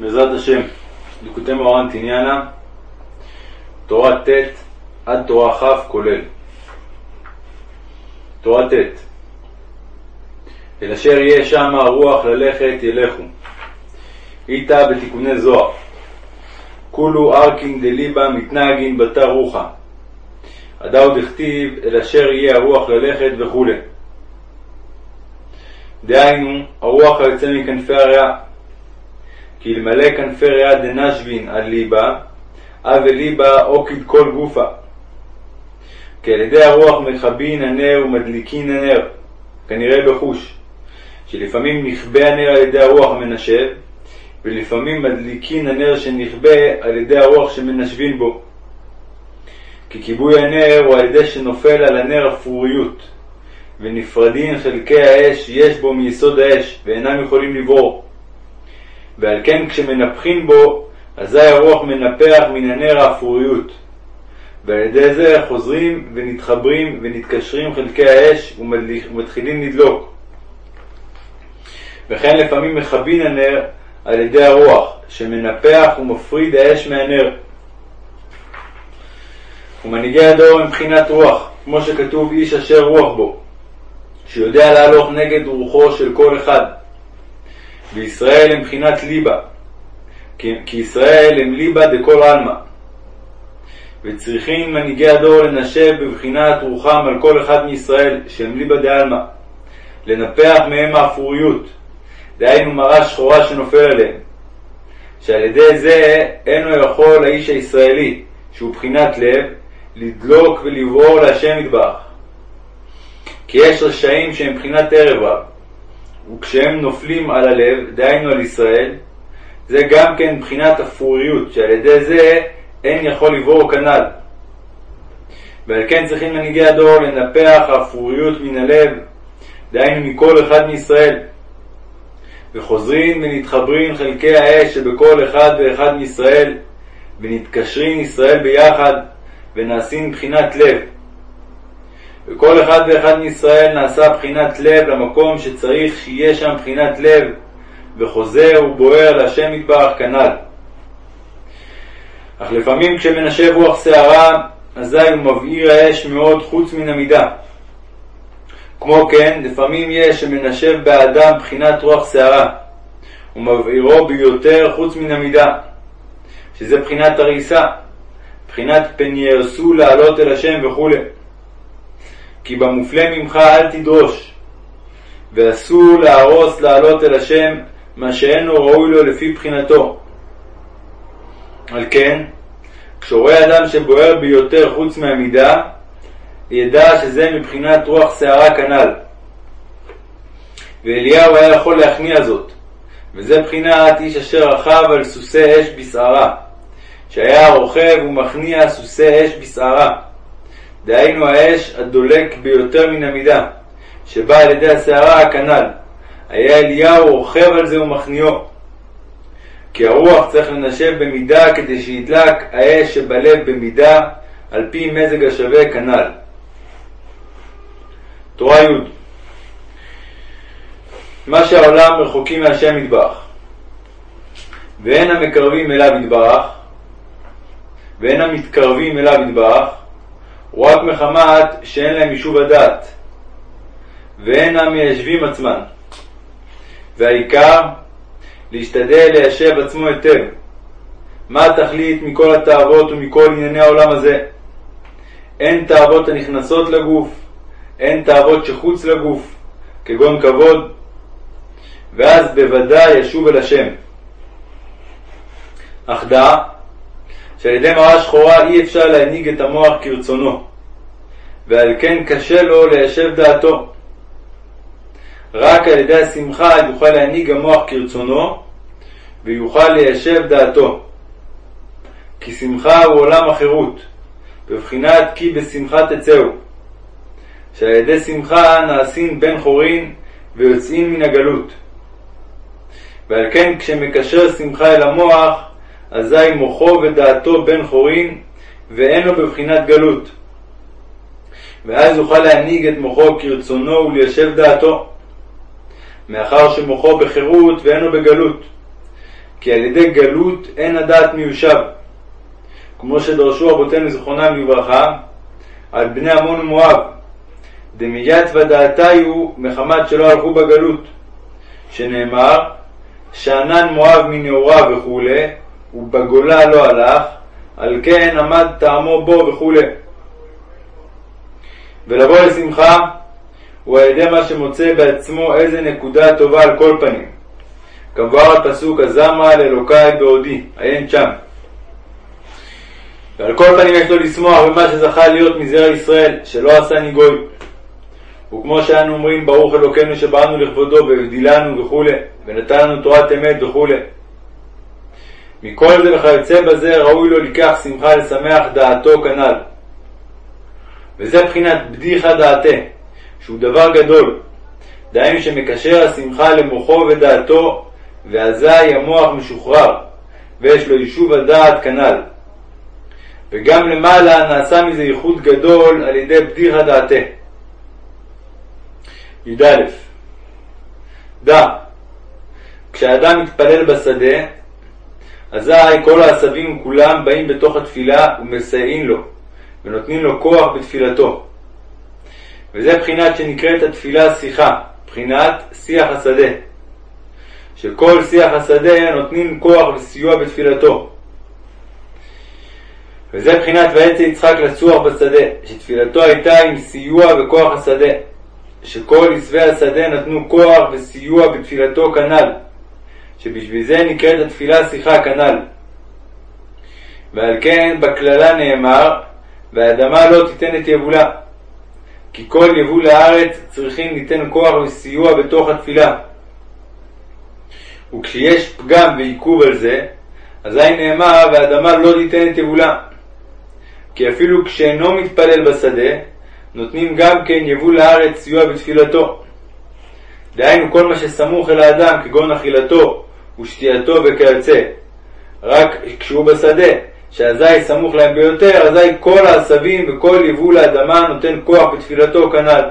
בעזרת השם, ליקוטי מוהר"ן תניאנה, תורה ט' עד תורה כ' כולל. תורה ט' אל אשר יהיה שם הרוח ללכת ילכו. איתה בתיקוני זוהר. כולו ארקין דליבה מתנהגין בתא רוחה. הדאו דכתיב אל אשר יהיה הרוח ללכת וכו'. דהיינו, הרוח היוצא מכנפי הריאה. כי אלמלא כנפי ריאה דנשבין על ליבה, אב ליבה אוקיד כל גופה. כי על ידי הרוח מכבין הנר ומדליקין הנר, כנראה בחוש, שלפעמים נכבה הנר על ידי הרוח המנשב, ולפעמים מדליקין הנר שנכבה על ידי הרוח שמנשבין בו. כי כיבוי הנר הוא על ידי שנופל על הנר אפרוריות, ונפרדין חלקי האש יש בו מיסוד האש, ואינם יכולים לברור. ועל כן כשמנפחין בו, אזי הרוח מנפח מן הנר האפרוריות. ועל ידי זה חוזרים ונתחברים ונתקשרים חלקי האש ומתחילים לדלוק. וכן לפעמים מכבין הנר על ידי הרוח, שמנפח ומפריד האש מהנר. ומנהיגי הדור הם מבחינת רוח, כמו שכתוב איש אשר רוח בו, שיודע להלוך נגד רוחו של כל אחד. וישראל הם מבחינת ליבה, כי, כי ישראל הם ליבה דכל עלמא. וצריכים מנהיגי הדור לנשב בבחינת רוחם על כל אחד מישראל, שהם ליבה דעלמא, לנפח מהם האפוריות, דהיינו מראה שחורה שנופל עליהם, שעל ידי זה אינו יכול האיש הישראלי, שהוא בחינת לב, לדלוק ולברור להשם מטבח. כי יש רשעים שהם בחינת ערב רב, וכשהם נופלים על הלב, דהיינו על ישראל, זה גם כן בחינת אפוריות, שעל ידי זה אין יכול לברור כנ"ל. ועל כן צריכים מנהיגי הדור לנפח האפוריות מן הלב, דהיינו מכל אחד מישראל. וחוזרים ונתחברים חלקי האש שבכל אחד ואחד מישראל, ונתקשרים ישראל ביחד, ונעשים בחינת לב. וכל אחד ואחד מישראל נעשה בחינת לב למקום שצריך שיהיה שם בחינת לב, וחוזר ובוער להשם יתברך כנ"ל. אך לפעמים כשמנשב רוח שערה, אזי הוא מבעיר האש מאוד חוץ מן המידה. כמו כן, לפעמים יש שמנשב באדם בחינת רוח שערה, ומבעירו ביותר חוץ מן המידה, שזה בחינת הריסה, בחינת פן יהרסו לעלות אל השם וכו'. כי במופלה ממך אל תדרוש, ואסור להרוס לעלות אל השם מה שאינו ראוי לו לפי בחינתו. על כן, כשרואה אדם שבוער ביותר חוץ מהמידה, ידע שזה מבחינת רוח שערה כנ"ל. ואליהו היה יכול להכניע זאת, וזה בחינת איש אשר רכב על סוסי אש בשערה, שהיה רוכב ומכניע סוסי אש בשערה. דהיינו האש הדולק ביותר מן המידה, שבא על ידי הסערה הכנ"ל. היה אליהו רוכב על זה ומכניעו. כי הרוח צריך לנשב במידה כדי שידלק האש שבלב במידה, על פי מזג השווה כנ"ל. תורה י' מה שהעולם רחוקים מהשם יתברך, ואין המקרבים אליו יתברך, ואין המתקרבים אליו יתברך, הוא רק מחמת שאין להם יישוב הדעת, ואין המיישבים עצמן. והעיקר, להשתדל ליישב עצמו היטב. מה התכלית מכל התאוות ומכל ענייני העולם הזה? אין תאוות הנכנסות לגוף, אין תאוות שחוץ לגוף, כגון כבוד, ואז בוודאי ישוב אל השם. אך דע שעל ידי מראה שחורה אי אפשר להנהיג את המוח כרצונו, ועל כן קשה לו ליישב דעתו. רק על ידי השמחה יוכל להנהיג המוח כרצונו, ויוכל ליישב דעתו. כי שמחה הוא עולם החירות, בבחינת כי בשמחה תצאו, שעל ידי שמחה נעשים בן חורין ויוצאים מן הגלות. ועל כן כשמקשר שמחה אל המוח, אזי מוחו ודעתו בן חורין, ואין לו בבחינת גלות. ואז יוכל להנהיג את מוחו כרצונו וליישב דעתו, מאחר שמוחו בחירות ואינו בגלות. כי על ידי גלות אין הדעת מיושב. כמו שדרשו רבותינו זיכרונם לברכה על בני עמון ומואב, דמיית ודעתיו מחמת שלא הלכו בגלות, שנאמר שענן מואב מנעוריו וכו', ובגולה לא הלך, על כן עמד טעמו בו וכו'. ולבוא לשמחה הוא על ידי מה שמוצא בעצמו איזה נקודה טובה על כל פנים. כמבואר הפסוק הזמרה לאלוקי בעודי, עיין שם. ועל כל פנים יש לו לשמוח במה שזכה להיות מזרע ישראל, שלא עשה ניגוי. וכמו שאנו אומרים, ברוך אלוקינו שבאנו לכבודו והבדילנו וכולי, ונתן לנו תורת אמת וכולי. מכל זה וכיוצא בזה ראוי לו לקח שמחה לשמח דעתו כנ"ל. וזה מבחינת בדיחה דעתה, שהוא דבר גדול. דהיינו שמקשר השמחה למוחו ודעתו, ואזי המוח משוחרר, ויש לו יישוב הדעת כנ"ל. וגם למעלה נעשה מזה ייחוד גדול על ידי בדיחה דעתה. י"א דע, כשאדם מתפלל בשדה, אזי כל העשבים כולם באים בתוך התפילה ומסייעים לו, ונותנים לו כוח בתפילתו. וזה בחינת שנקראת התפילה שיחה, בחינת שיח השדה. שכל שיח השדה נותנים כוח וסיוע בתפילתו. וזה בחינת ויצא יצחק לצוח בשדה, שתפילתו הייתה עם סיוע וכוח השדה, שכל עשבי השדה נתנו כוח וסיוע בתפילתו כנ"ל, שבשביל זה נקראת התפילה שיחה כנ"ל. ועל כן בקללה נאמר, והאדמה לא תיתן את יבולה. כי כל יבול לארץ צריכים ליתן כוח וסיוע בתוך התפילה. וכשיש פגם ועיכוב על זה, אזי נאמר, והאדמה לא תיתן את יבולה. כי אפילו כשאינו מתפלל בשדה, נותנים גם כן יבול לארץ סיוע בתפילתו. דהיינו כל מה שסמוך אל האדם, כגון אכילתו ושתייתו וכיוצא. רק כשהוא בשדה, שאזי סמוך להם ביותר, אזי כל העשבים וכל יבול האדמה נותן כוח בתפילתו כנ"ל.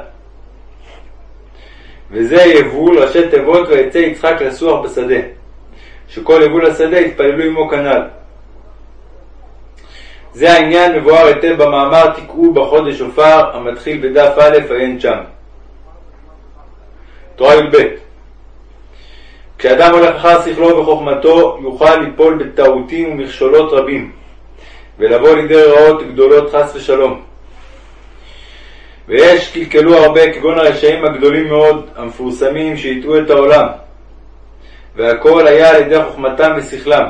וזה יבול ראשי תיבות ויצא יצחק לסוח בשדה, שכל יבול השדה יתפללו עמו כנ"ל. זה העניין מבואר היטב במאמר תקעו בחודש עופר המתחיל בדף א' עיין שם. תורה י"ב כשאדם הולך אחר שכלו וחוכמתו יוכל ליפול בטעותים ומכשולות רבים ולבוא לידי רעות גדולות חס ושלום. ויש קלקלו הרבה כגון הרשעים הגדולים מאוד המפורסמים שהטעו את העולם והכל היה על ידי חוכמתם ושכלם.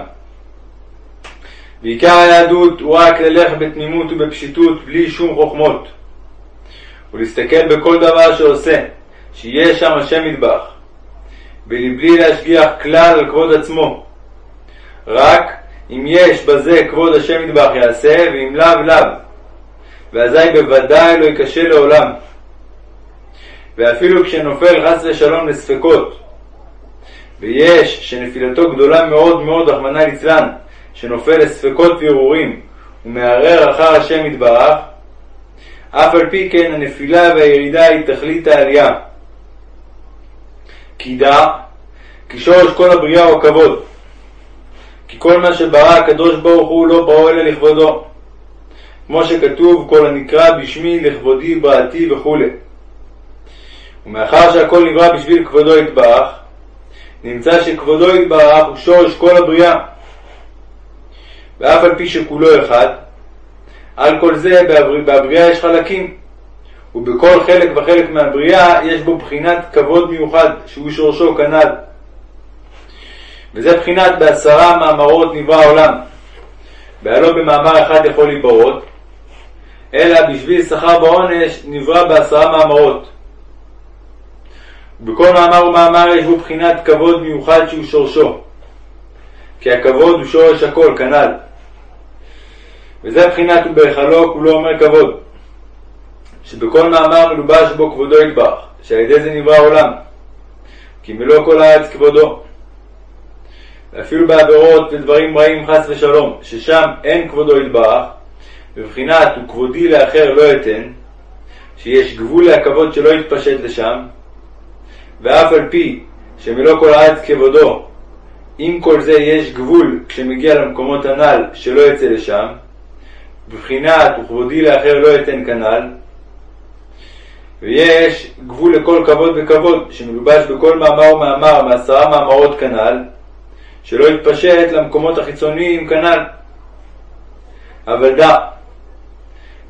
ועיקר היהדות הוא רק ללכת בתמימות ובפשיטות בלי שום חוכמות ולהסתכל בכל דבר שעושה שיהיה שם השם מטבח ולבלי להשגיח כלל על כבוד עצמו. רק אם יש בזה כבוד השם מטבח יעשה ואם לאו לאו. ואזי בוודאי לא ייכשל לעולם. ואפילו כשנופל חס ושלום לספקות ויש שנפילתו גדולה מאוד מאוד רחמנא ליצלן שנופל לספקות וערעורים ומערער אחר השם יתברך, אף על פי כן הנפילה והירידה היא תכלית העלייה. כי דע, כי שורש כל הבריאה הוא הכבוד. כי כל מה שברא הקדוש ברוך הוא לא בראו אלא לכבודו. כמו שכתוב, כל הנקרא בשמי לכבודי בראתי וכו'. ומאחר שהכל נברא בשביל כבודו יתברך, נמצא שכבודו יתברך הוא שורש כל הבריאה. ואף על פי שכולו אחד, על כל זה בבריאה יש חלקים, ובכל חלק וחלק מהבריאה יש בו בחינת כבוד מיוחד, שהוא שורשו כנ"ל. וזה בחינת בעשרה מאמרות נברא העולם. והלא במאמר אחד יכול להיברות, אלא בשביל שכר בעונש נברא בעשרה מאמרות. ובכל מאמר ומאמר יש בו בחינת כבוד מיוחד שהוא שורשו. כי הכבוד הוא שורש הכל, כנ"ל. וזה בחינת ובהיכלו כולו אומר כבוד. שבכל מאמר מלובש בו כבודו יתברך, שעל ידי זה נברא העולם. כי מלוא כל הארץ כבודו. ואפילו בעבירות ודברים רעים חס ושלום, ששם אין כבודו יתברך, בבחינת וכבודי לאחר לא אתן, שיש גבול להכבוד שלא יתפשט לשם, ואף על פי שמלוא כל הארץ כבודו, עם כל זה יש גבול כשמגיע למקומות הנ"ל שלא יצא לשם, בבחינת וכבודי לאחר לא אתן כנ"ל, ויש גבול לכל כבוד וכבוד, שמלובש בכל מאמר ומאמר מעשרה מאמרות כנ"ל, שלא יתפשט למקומות החיצוניים כנ"ל. אבל דע,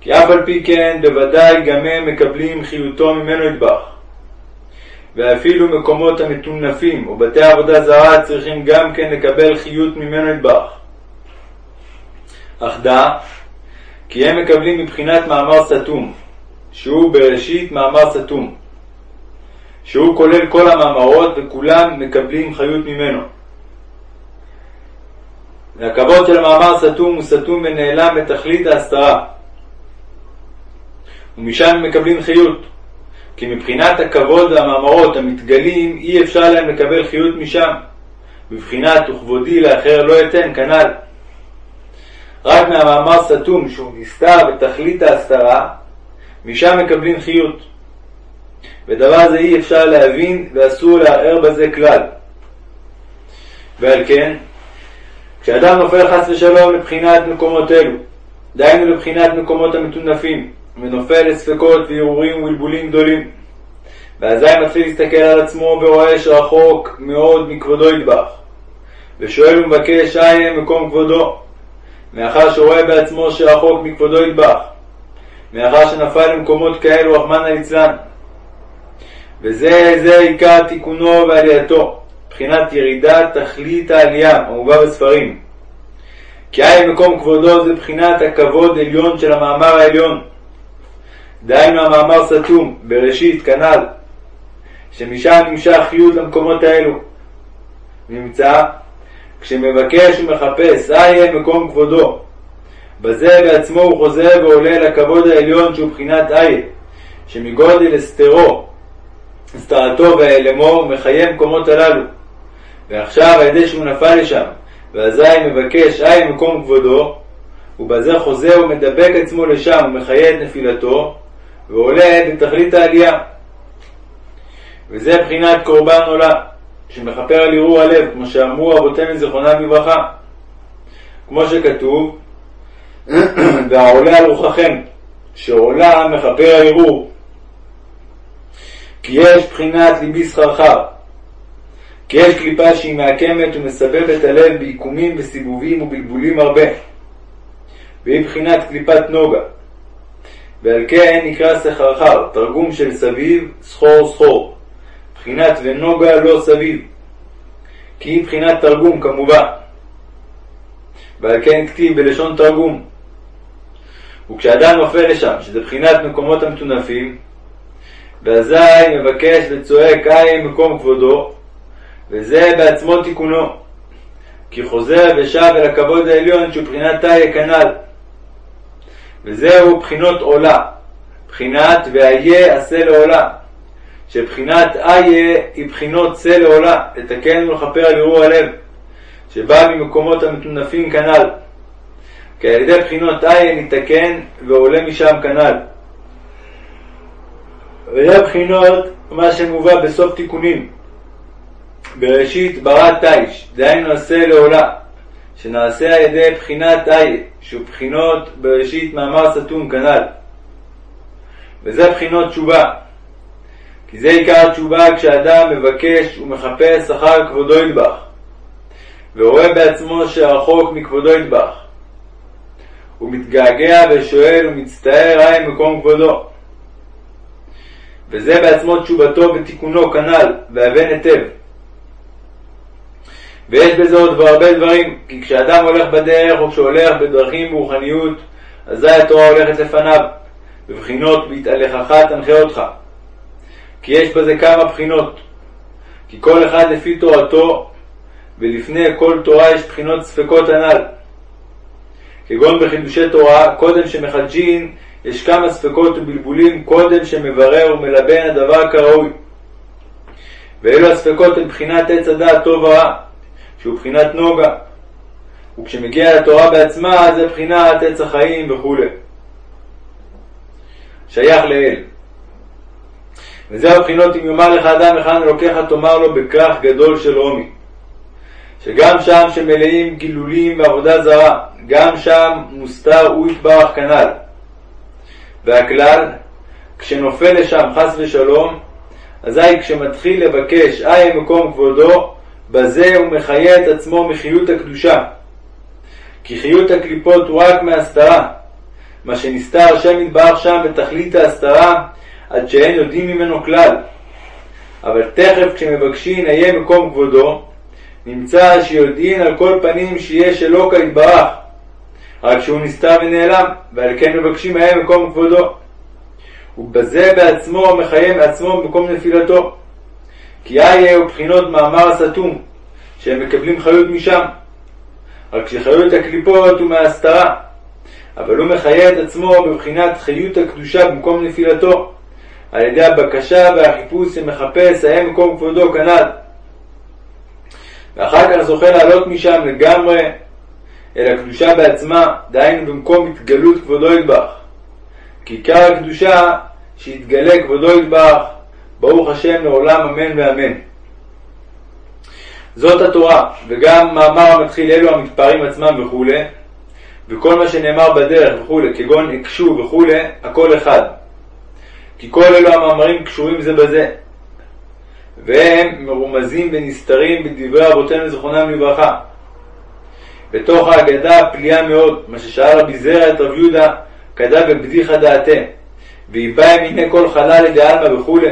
כי אף על פי כן בוודאי גם הם מקבלים חיותו ממנו ידבח. ואפילו מקומות המטונפים או בתי עבודה זרה צריכים גם כן לקבל חיות ממנו ידבח. אך דע, כי הם מקבלים מבחינת מאמר סתום, שהוא בראשית מאמר סתום, שהוא כולל כל המאמרות וכולם מקבלים חיות ממנו. והכבוד של המאמר סתום הוא סתום ונעלם בתכלית ההסתרה. ומשם מקבלים חיות. כי מבחינת הכבוד והמאמרות המתגלים אי אפשר להם לקבל חיות משם. בבחינת וכבודי לאחר לא אתן כנ"ל. רק מהמאמר סתום שהוא נסתר בתכלית ההסתרה, משם מקבלים חיות. ודבר זה אי אפשר להבין ואסור לערער בזה כלל. ועל כן, כשאדם נופל חס ושלום לבחינת מקומות אלו, דהיינו לבחינת מקומות המטונפים, ונופל לספקות וערעורים ובלבולים גדולים, ואזי מתחיל להסתכל על עצמו ורואה שרחוק מאוד מכבודו ידבח, ושואל ומבקש איה מקום כבודו, מאחר שרואה בעצמו שרחוק מכבודו ידבח, מאחר שנפל למקומות כאלו רחמנא ליצלן. וזה זה עיקר תיקונו ועלייתו, מבחינת ירידת תכלית העלייה המובא בספרים. כי היה מקום כבודו זה בחינת הכבוד עליון של המאמר העליון. דהיינו המאמר סתום, בראשית, כנ"ל, שמשם נמשך חיות למקומות האלו. נמצא, כשמבקש ומחפש, איה מקום כבודו. בזה בעצמו הוא חוזר ועולה לכבוד העליון שהוא בחינת איה, שמגודל הסתרו, הסתרתו והעלמו, הוא מחיה מקומות הללו. ועכשיו על ידי שהוא נפל לשם, ואזי מבקש אי מקום כבודו, ובזה חוזר ומדבק עצמו לשם ומחיה את נפילתו, ועולה בתכלית העלייה. וזה בחינת קורבן עולה, שמכפר על ערעור הלב, כמו שאמרו אבותינו זיכרונם לברכה. כמו שכתוב, והעולה על רוחכם, שעולה מכפר על ערעור. כי יש בחינת ליבי סחרחר, כי יש קליפה שהיא מעקמת ומסבבת הלב בעיקומים וסיבובים ובלבולים הרבה, והיא בחינת קליפת נוגה. ועל כן נקרא סחרחר, תרגום של סביב, סחור סחור, בחינת ונוגה לא סביב, כי היא בחינת תרגום כמובן. ועל כן כתיב בלשון תרגום. וכשאדם נופל לשם, שזה בחינת מקומות המטונפים, ואזי מבקש וצועק אי מקום כבודו, וזה בעצמו תיקונו, כי חוזר ושב אל הכבוד העליון שהוא בחינת תאי כנ"ל. וזהו בחינות עולה, בחינת ואיה עשה לעולה, שבחינת איה היא בחינות צא לעולה, לתקן ולכפר על ערעור הלב, שבא ממקומות המטונפים כנ"ל. כי על ידי בחינות איה ניתקן ועולה משם כנ"ל. וזה בחינות מה שמובא בסוף תיקונים. בראשית ברא תיש, דהיינו עשה לעולה, שנעשה על ידי בחינת איה, שהוא בחינות בראשית מאמר סתום כנ"ל. וזה בחינות תשובה. כי זה עיקר התשובה כשאדם מבקש ומחפש אחר כבודו ידבח, ורואה בעצמו שרחוק מכבודו ידבח. הוא מתגעגע ושואל ומצטער היי מקום כבודו. וזה בעצמו תשובתו ותיקונו כנ"ל, והבן היטב. ויש בזה עוד הרבה דברים, כי כשאדם הולך בדרך או כשהולך בדרכים ברוחניות, אזי התורה הולכת לפניו, בבחינות בהתהלכך תנחה אותך. כי יש בזה כמה בחינות, כי כל אחד לפי תורתו, ולפני כל תורה יש בחינות ספקות הנ"ל. כגון בחידושי תורה, קודם שמחדשין, יש כמה ספקות ובלבולים קודם שמברר ומלבן הדבר כראוי. ואלו הספקות הן בחינת עץ הדעת טוב ורע, שהוא בחינת נוגה. וכשמגיע לתורה בעצמה, זה בחינת עץ החיים וכו'. שייך לאל. וזהו הבחינות אם יאמר לך אדם היכן אלוקיך תאמר לו בכרך גדול של רומי. שגם שם שמלאים גילולים ועבודה זרה, גם שם מוסתר הוא יתברך כנ"ל. והכלל, כשנופל לשם חס ושלום, אזי כשמתחיל לבקש אי מקום כבודו, בזה הוא מחיה את עצמו מחיות הקדושה. כי חיות הקליפות הוא רק מהסתרה. מה שנסתר השם יתברך שם בתכלית ההסתרה, עד שאין יודעים ממנו כלל. אבל תכף כשמבקשין איה מקום כבודו, נמצא שיודעין על כל פנים שיש אלוקה יתברך, רק שהוא נסתר ונעלם, ועל כן מבקשים איה מקום כבודו. ובזה בעצמו מחיה מעצמו במקום נפילתו. כי איה הוא בחינות מאמר הסתום, שהם מקבלים חיות משם. רק שחיות הקליפות הוא מההסתרה, אבל הוא מחיה את עצמו בבחינת חיות הקדושה במקום נפילתו, על ידי הבקשה והחיפוש שמחפש האם מקום כבודו כנ"ל. ואחר כך זוכה לעלות משם לגמרי אל הקדושה בעצמה, דהיינו במקום התגלות כבודו ידבח. כי עיקר הקדושה שיתגלה כבודו ידבח, ברוך השם לעולם אמן ואמן. זאת התורה, וגם מאמר המתחיל אלו המתפארים עצמם וכולי, וכל מה שנאמר בדרך וכולי, כגון הקשו וכולי, הכל אחד. כי כל אלו המאמרים קשורים זה בזה, והם מרומזים ונסתרים בדברי אבותינו זכרונם לברכה. בתוך ההגדה הפליאה מאוד, מה ששאל רבי זרע את רב יהודה, כתב בבדיחא דעתה, והיא באה מיני כל חלל לדעלמא וכולי,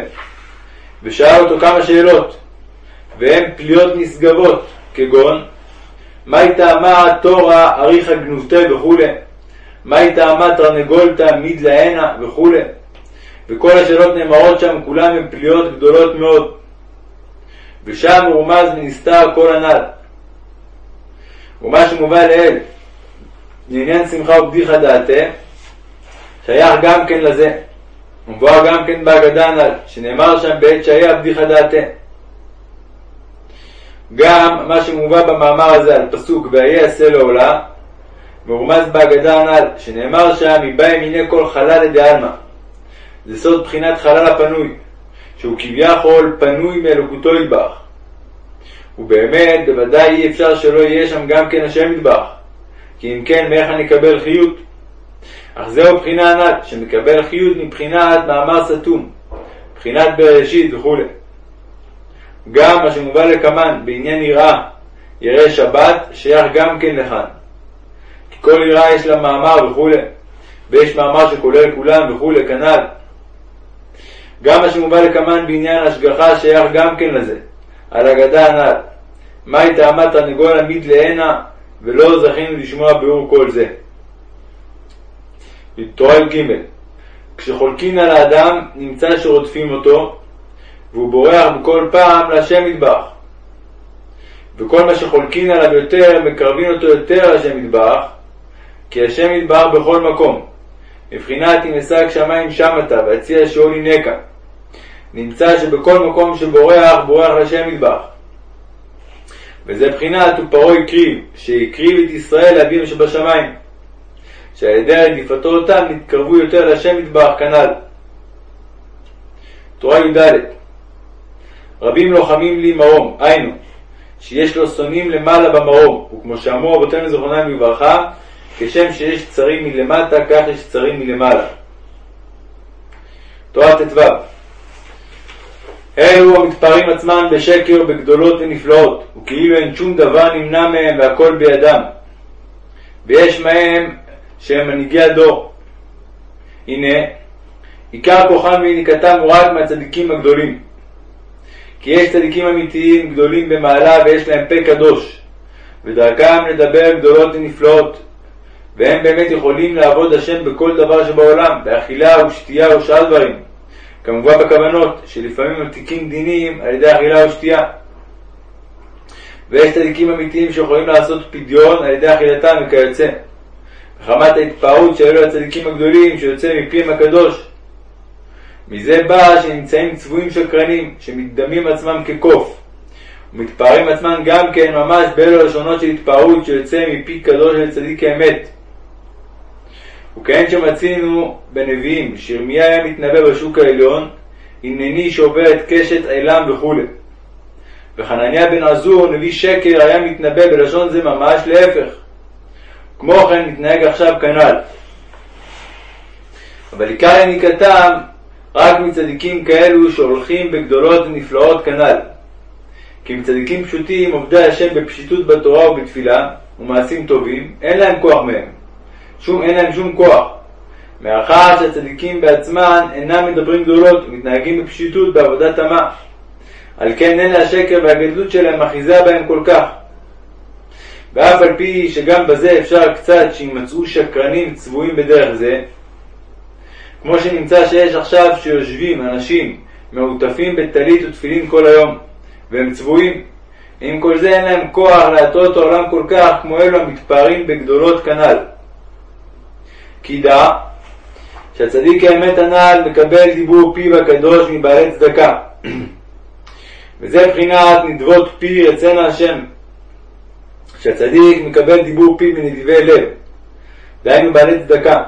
ושאל אותו כמה שאלות, והן פליות נשגבות, כגון מהי טעמה תורה אריכא גנובתה וכולי, מהי טעמה תרנגולתא מידלהנה וכולי, וכל השאלות נאמרות שם כולן הן פליות גדולות מאוד. ושם מרומז ונסתר כל הנ"ל. ומה שמובא לעיל, לעניין שמחה ובדיחה דעתה, שייך גם כן לזה. ומבואר גם כן בהגדה הנ"ל, שנאמר שם בעת שהיה בדיחה דעתה. גם מה שמובא במאמר הזה על פסוק והיה עשה לעולה, מרומז בהגדה הנ"ל, שנאמר שם מבא ימיני כל חלל לדעלמא. זה סוד בחינת חלל הפנוי, שהוא כביכול פנוי מאלוקותו ידבח. ובאמת, בוודאי אי אפשר שלא יהיה שם גם כן השם ידבח, כי אם כן, מאיך אני אקבל חיות? אך זהו בחינה הנ"ל, שמקבל חיות מבחינת מאמר סתום, בחינת בראשית וכו'. גם מה שמובא לקמן בעניין יראה, ירא שבת, שייך גם כן לכאן. כי כל יראה יש לה מאמר וכו', ויש מאמר שכולל כולם וכו', כנ"ל. גם מה שמובא לקמן בעניין השגחה שייך גם כן לזה, על אגדה הנ"ל. מהי טעמת תרנגול עמיד לענה, ולא זכינו לשמוע ביאור כל זה. תורה י"ג כשחולקין על האדם נמצא שרודפים אותו, והוא בורח בכל פעם להשם יתברך. וכל מה שחולקין עליו יותר, מקרבין אותו יותר להשם יתברך, כי השם יתברך בכל מקום. מבחינת אם אשג שמיים שמתה, והציע שאול ינקה. נמצא שבכל מקום שבורח, בורח לשם יתברך. וזה בחינת ופרעה הקריב, שהקריב את ישראל לאבינו שבשמיים. שעל ידי רדיפתו אותם נתקרבו יותר לשם יתברך כנ"ל. תורה י"ד רבים לוחמים לי מרום, היינו, שיש לו שונאים למעלה במרום, וכמו שאמרו אבותינו זכרונם לברכה, כשם שיש צרים מלמטה, כך יש צרים מלמעלה. תורה ט"ו אלו המתפארים עצמם בשקר בגדולות ונפלאות, וכאילו אין שום דבר נמנע מהם והכל בידם. ויש מהם שהם מנהיגי הדור. הנה, עיקר כוחם ויניקתם הוא רק מהצדיקים הגדולים. כי יש צדיקים אמיתיים גדולים במעלה ויש להם פה קדוש, ודרכם לדבר גדולות ונפלאות, והם באמת יכולים לעבוד השם בכל דבר שבעולם, באכילה ושתייה ושאר דברים. כמובן בכוונות, שלפעמים מתיקים דינים על ידי אכילה ושתייה. ויש צדיקים אמיתיים שיכולים לעשות פדיון על ידי אכילתם וכיוצא. מחמת ההתפארות שהיו לצדיקים הגדולים שיוצא מפיהם הקדוש. מזה בא שנמצאים צבועים שקרנים, שמתדמים עצמם כקוף, ומתפארים עצמם גם כן ממש באלו לשונות של התפארות שיוצא מפי קדוש של צדיק האמת. וכן שמצינו בנביאים, שירמיה היה מתנבא בשוק העליון, הנני שובר את קשת עילם וכו'. וחנניה בן עזור, נביא שקר, היה מתנבא בלשון זה ממש להפך. כמו כן מתנהג עכשיו כנ"ל. אבל עיקר יניקתם רק מצדיקים כאלו שהולכים בגדולות ונפלאות כנ"ל. כי מצדיקים פשוטים, עובדי השם בפשיטות בתורה ובתפילה, ומעשים טובים, אין להם כוח מהם. שום, אין להם שום כוח. מאחר שהצדיקים בעצמם אינם מדברים גדולות ומתנהגים בפשיטות בעבודת תמה. על כן אין השקר והגדלות שלהם אחיזה בהם כל כך. ואף על פי שגם בזה אפשר קצת שימצאו שקרנים צבועים בדרך זה, כמו שנמצא שיש עכשיו שיושבים אנשים מעוטפים בטלית ותפילין כל היום, והם צבועים, עם כל זה אין להם כוח להטות העולם כל כך כמו אלו המתפארים בגדולות כנ"ל. כי דע שהצדיק האמת הנ"ל מקבל דיבור פיו הקדוש מבעלי צדקה. וזה בחינת נדבות פי רצנה השם. שהצדיק מקבל דיבור פיו מנדיבי לב, דהיינו בעלי צדקה.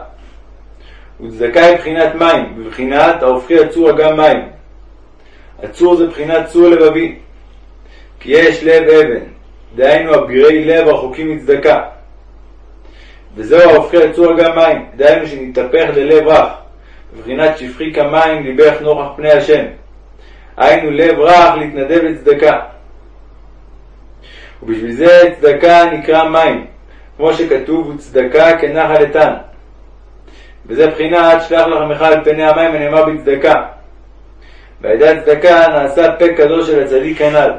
וצדקה היא בחינת מים, בבחינת ההופכי הצור אגם מים. הצור זה בחינת צור לבבי. כי יש לב אבן, דהיינו אבירי לב רחוקים מצדקה. וזהו ההופכי הצור אגם מים, דהיינו שנתהפך ללב רך, בבחינת שפכי כמים ליבך נוכח פני השם. היינו לב רך להתנדב לצדקה. ובשביל זה צדקה נקרא מים, כמו שכתוב וצדקה כנחל איתן. וזה בחינת שלח לחמך על פני המים הנאמר בצדקה. ועל ידי הצדקה נעשה פה קדוש של הצדיק כנ"ל.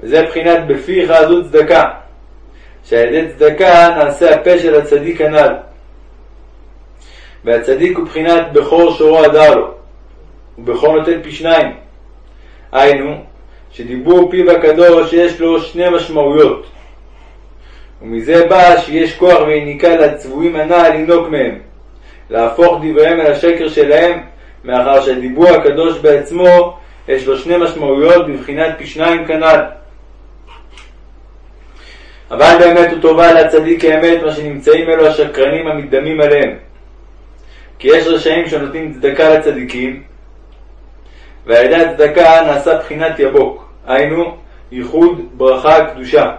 וזה בחינת בפיך עזות צדקה, שעל ידי צדקה נעשה הפה של הצדיק כנ"ל. והצדיק הוא בחינת בכור שורו הדר לו, ובכור נותן פי שניים. היינו, שדיבור פיו הקדוש יש לו שני משמעויות. ומזה בא שיש כוח ויניקה לצבועים הנ"ל לנהוג מהם, להפוך דבריהם אל השקר שלהם, מאחר שהדיבור הקדוש בעצמו יש לו שני משמעויות בבחינת פי שניים כנ"ל. אבל באמת טובה לצדיק האמת מה שנמצאים אלו השקרנים המתדמים עליהם. כי יש רשעים שנותנים צדקה לצדיקים, ועל ידי הצדקה נעשה בחינת יבוק, היינו ייחוד ברכה קדושה.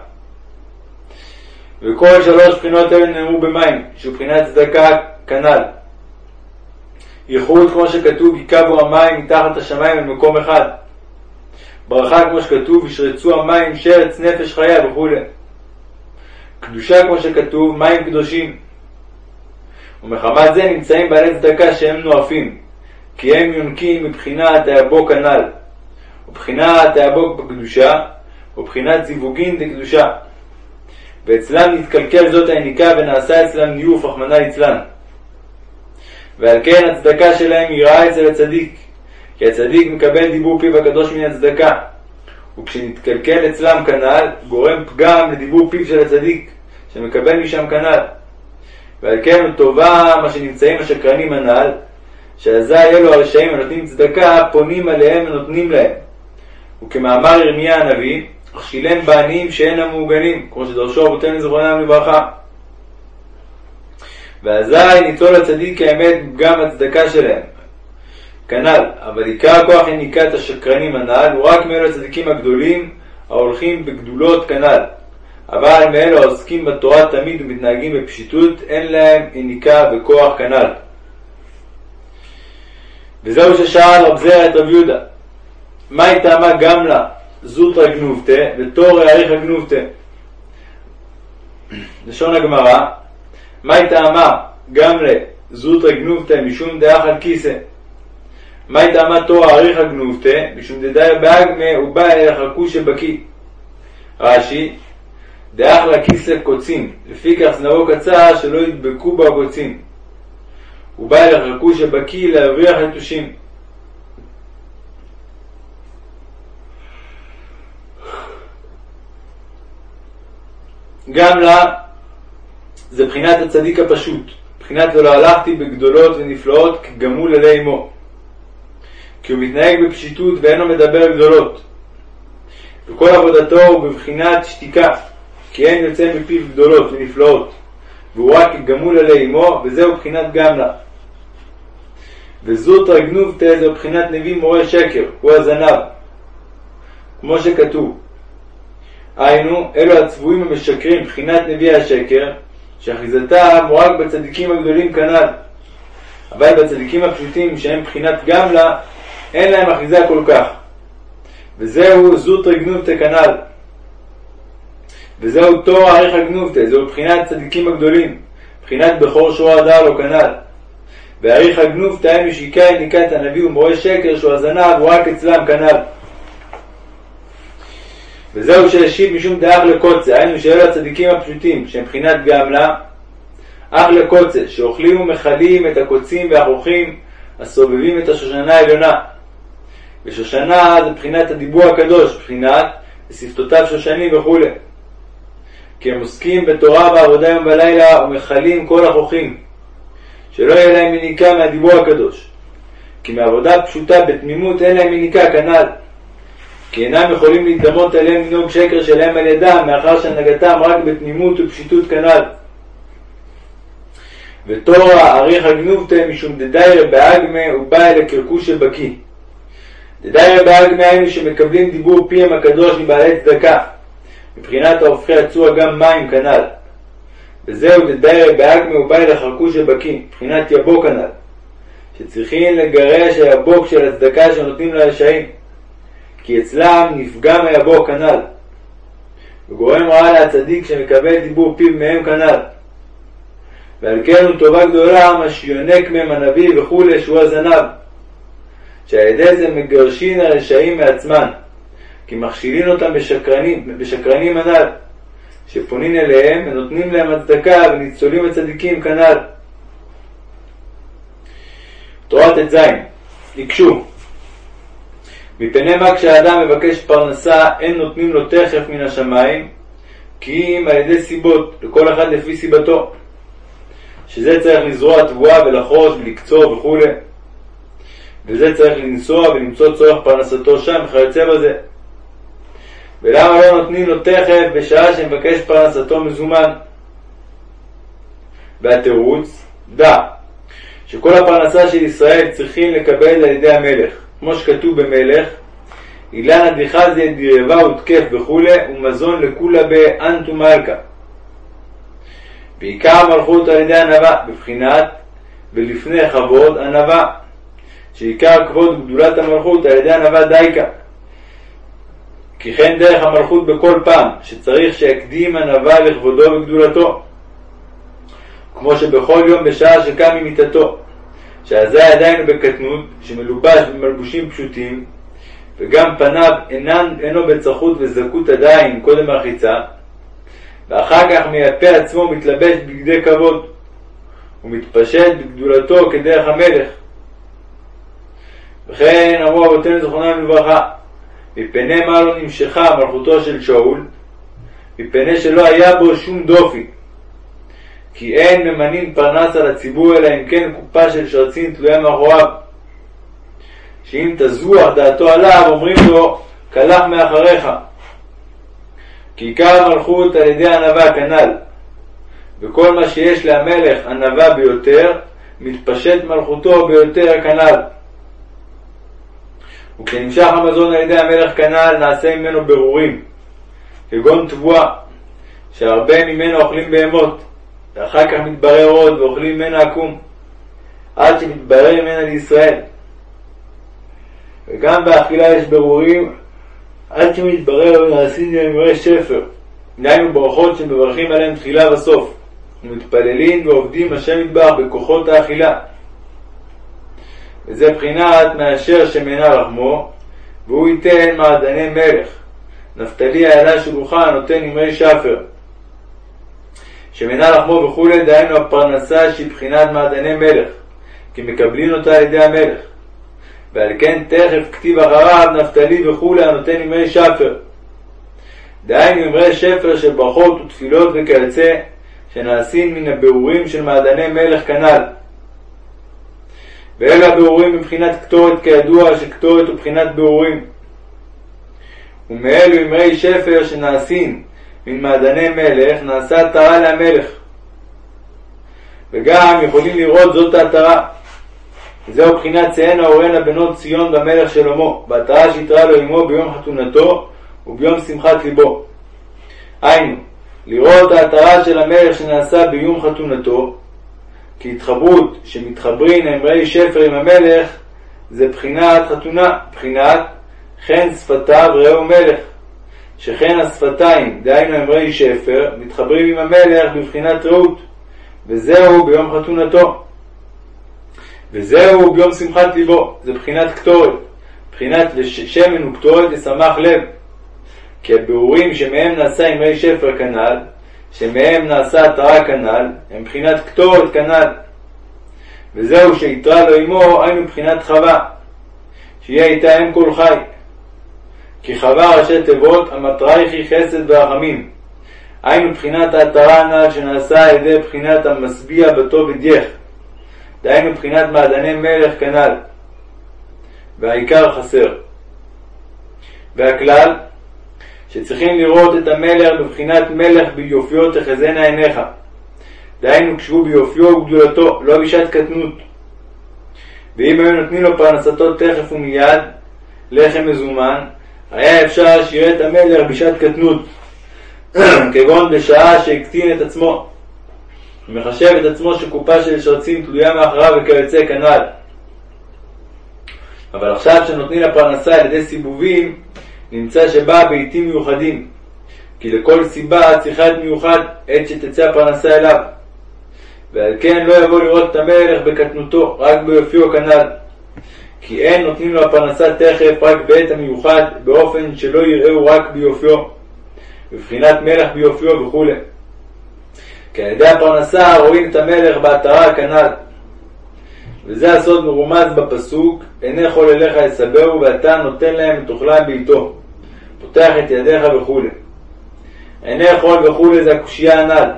וכל שלוש בחינות אלה נאמרו במים, שהוא בחינת צדקה כנ"ל. ייחוד כמו שכתוב, יקבו המים מתחת השמיים במקום אחד. ברכה כמו שכתוב, ישרצו המים שרץ נפש חיה וכו'. קדושה כמו שכתוב, מים קדושים. ומחמת זה נמצאים בעלי צדקה שהם נואפים, כי הם יונקים מבחינת היבוק הנ"ל. ובחינת היבוק בקדושה, ובחינת זיווגין דקדושה. ואצלם נתקלקל זאת היניקה ונעשה אצלם ניוף, רחמנא ליצלן. ועל כן הצדקה שלהם היא רעה אצל הצדיק, כי הצדיק מקבל דיבור פיו הקדוש מן הצדקה, וכשנתקלקל אצלם כנ"ל, גורם פגם לדיבור פיו של הצדיק, שמקבל משם כנ"ל. ועל כן טובה מה שנמצאים השקרנים הנ"ל, שאזי אלו הרשעים הנותנים צדקה, פונים עליהם ונותנים להם. וכמאמר ירמיה הנביא, שילם בעניים שאינם מעוגנים, כמו שדרשו אבותינו זכרונם לברכה. ואזי ניצול הצדיק האמת גם הצדקה שלהם. כנ"ל, אבל עיקר הכוח יניקת השקרנים הנ"ל הוא רק מאלו הצדיקים הגדולים ההולכים בגדולות כנ"ל. אבל מאלו העוסקים בתורה תמיד ומתנהגים בפשיטות, אין להם יניקה וכוח כנ"ל. וזהו ששאל רב זרע את רב יהודה, מהי טעמה גם לה זוטרא גנובתא ותורא אריכא גנובתא? לשון הגמרא, מהי טעמה גם לזוטרא גנובתא משום דאח כיסא? מהי טעמה תורא אריכא גנובתא משום דדאי באגמא ובא אל החכוש שבקיא? רש"י, דאח לכיסא קוצים, לפי כך זנבו קצר שלא ידבקו בו הקוצים. ובא אל החכוש שבקיא להבריח יתושים. גם לה זה בחינת הצדיק הפשוט, בחינת ולא הלכתי בגדולות ונפלאות כגמול אלי אמו. כי הוא מתנהג בפשיטות ואינו מדבר גדולות. וכל עבודתו הוא בבחינת שתיקה, כי אין יוצא מפיו גדולות ונפלאות, והוא רק כגמול אלי אמו, וזהו בחינת גמלה. וזוטרא גנובתא זהו בחינת נביא מורה שקר, הוא הזנב. כמו שכתוב. היינו, אלו הצבועים המשקרים, בחינת נביאי השקר, שאחיזתם הוא רק בצדיקים הגדולים כנ"ל. אבל בצדיקים הפשוטים, שהם בחינת גמלה, אין להם אחיזה כל כך. וזהו זוטרי גנובתא כנ"ל. וזהו תור אריכא גנובתא, זהו בחינת צדיקים הגדולים, בחינת בכור שור הדר לא כנ"ל. ואריכא גנובתא היינו שעיקר ניקת הנביא ומורה שקר שהוא הזנב הוא רק אצלם כנ"ל. וזהו שהשיב משום דאח לקוצה, היינו שאלו הצדיקים הפשוטים, שהם בחינת גמלה, אח לקוצה, שאוכלים ומכלים את הקוצים והחוכים הסובבים את השושנה העליונה. ושושנה זה בחינת הדיבור הקדוש, בחינת שפתותיו שושנים וכו'. כי הם עוסקים בתורה בעבודה יום ולילה ומכלים כל החוכים, שלא יהיה להם מניקה מהדיבור הקדוש. כי מעבודה פשוטה בתמימות אין להם מניקה כנ"ל. כי אינם יכולים להתדמות עליהם לנהוג שקר שלהם על ידם, מאחר שהנהגתם רק בתמימות ופשיטות כנ"ל. ותורה אריך הגנובתא משום דדיירא באגמא ובא אל הקרקוש בקיא. דדיירא באגמא היינו שמקבלים דיבור פיהם הקדוש מבעלי צדקה, מבחינת ההופכי הצוע גם מים כנ"ל. וזהו דדיירא באגמא ובא אל החרקוש בקיא, מבחינת יבוא כנ"ל. שצריכים לגרש היבוק של הצדקה שנותנים לרשעים. כי אצלם נפגע מהיבוא כנ"ל. וגורם רע להצדיק שמקבל דיבור פיו מהם כנ"ל. ועל כן הוא טובה גדולה מה שיונק מהם הנביא וכולי שהוא הזנב. שעל ידי זה מגרשין הרשעים מעצמן, כי מכשילין אותם בשקרנים, בשקרנים הנ"ל, שפונים אליהם ונותנים להם הצדקה וניצולים הצדיקים כנ"ל. תורה ט"ז הקשו מפני מה כשאדם מבקש פרנסה אין נותנים לו תכף מן השמיים כי אם על ידי סיבות, לכל אחד לפי סיבתו. שזה צריך לזרוע תבואה ולחרוש ולקצור וכו'. וזה צריך לנסוע ולמצוא צורך פרנסתו שם וכיוצא בזה. ולמה לא נותנים לו תכף בשעה שמבקש פרנסתו מזומן? והתירוץ, דע, שכל הפרנסה של ישראל צריכים לקבל על ידי המלך. כמו שכתוב במלך, אילנה דחזיה דירבה ותקף וכולי, ומזון לכולה באנטו מלכה. בעיקר המלכות על ידי ענווה, בבחינת ולפני כבוד ענווה, שעיקר כבוד גדולת המלכות על ידי ענווה דייקה. כי כן דרך המלכות בכל פעם, שצריך שיקדים ענווה לכבודו וגדולתו. כמו שבכל יום בשעה שקם ממיטתו, שאזי עדיין בקטנות, שמלובש במלבושים פשוטים, וגם פניו אינן, אינו בצחות וזכות עדיין קודם הרחיצה, ואחר כך מייפה עצמו מתלבש בגדי כבוד, ומתפשט בגדולתו כדרך המלך. וכן אמרו אבותינו זכרונם לברכה, מפני מה לא נמשכה מלכותו של שאול, מפני שלא היה בו שום דופי, כי אין ממנין פרנס על הציבור אלא אם כן קופה של שרצין תלויה מאחוריו. שאם תזוח דעתו עליו, אומרים לו, קלח מאחריך. כי עיקר המלכות על ידי ענווה כנ"ל, וכל מה שיש להמלך ענווה ביותר, מתפשט מלכותו ביותר כנ"ל. וכשנמשך המזון על ידי המלך כנ"ל, נעשה ממנו ברורים, כגון תבואה, שהרבה ממנו אוכלים בהמות, ואחר כך מתברר עוד ואוכלים ממנה עקום, עד שמתברר ממנה לישראל. וגם באכילה יש ברורים עד שמתברר ונעשים לאמרי שפר, דהיינו ברכות שמברכים עליהם תחילה וסוף, ומתפללים ועובדים השם יתברך בכוחות האכילה. וזה בחינת מאשר שמנה לחמו, והוא ייתן מעדני מלך. נפתלי איילה שלוחה נותן אמרי שפר. שמנה לחמו וכולי, דהיינו הפרנסה שהיא בחינת מעדני מלך, כי מקבלין אותה על ידי המלך. ועל כן תכף כתיב אחריו נפתלי וכולי הנותן אמרי שפר. דהיינו אמרי שפר של ברכות ותפילות וכיוצא, שנעשים מן הבירורים של מעדני מלך כנ"ל. ואלה הבירורים מבחינת קטורת כידוע שקטורת הוא בחינת בירורים. ומאלו אמרי שפר שנעשים מן מעדני מלך נעשה עטרה להמלך. וגם יכולים לראות זאת העטרה. וזהו בחינת צאנה אורנה בנות ציון במלך שלמה, בהתראה שהתראה לו עמו ביום חתונתו וביום שמחת ליבו. היינו, לראות ההתרה של המלך שנעשה ביום חתונתו, כי התחברות שמתחברים אמרי שפר עם המלך, זה בחינת חתונה, בחינת חן שפתיו ראו מלך. שכן השפתיים, דהיינו אמרי שפר, מתחברים עם המלך בבחינת רעות, וזהו ביום חתונתו. וזהו ביום שמחת ליבו, זה בחינת קטורת. בחינת שמן וקטורת ישמח לב. כי הבירורים שמהם נעשה אמרי שפר כנ"ל, שמהם נעשה התרה כנ"ל, הם בחינת קטורת כנ"ל. וזהו שיתרה לו עמו, היינו בחינת חווה, שיהיה איתה אם כל חי. כי חווה ראשי תיבות, המטרה היא חסד ורחמים. היינו בחינת ההתרה הנ"ל שנעשה על ידי בחינת המשביע בטוב ודייך. דהיינו בחינת מעדני מלך כנ"ל. והעיקר חסר. והכלל, שצריכים לראות את המלך בבחינת מלך ביופיו תחזינה עיניך. דהיינו קשרו ביופיו וגדולתו, לא בשעת קטנות. ואם היו נותנים לו פרנסתו תכף ומיד, לחם מזומן, היה אפשר שיראה את המלך בשעת קטנות, כגון בשעה שהקטין את עצמו, ומחשב את עצמו שקופה של שרצים תלויה מאחריו וכיוצא כנ"ל. אבל עכשיו שנותנים לה פרנסה על ידי סיבובים, נמצא שבאה בעיתים מיוחדים, כי לכל סיבה צריכה את מיוחד עת שתצא הפרנסה אליו. ועל כן לא יבוא לראות את המלך בקטנותו, רק ביופיו כנ"ל. כי אין נותנים לו הפרנסה תכף רק בעת המיוחד, באופן שלא יראהו רק ביופיו, בבחינת מלך ביופיו וכו'. כי על ידי הפרנסה רואים את המלך בהתרה כנ"ל. וזה הסוד מרומז בפסוק, עיני כל אליך יסבהו ואתה נותן להם את אוכלם בעיתו. פותח את ידיך וכו'. עיני כל וכו' זה הקושייה הנ"ל.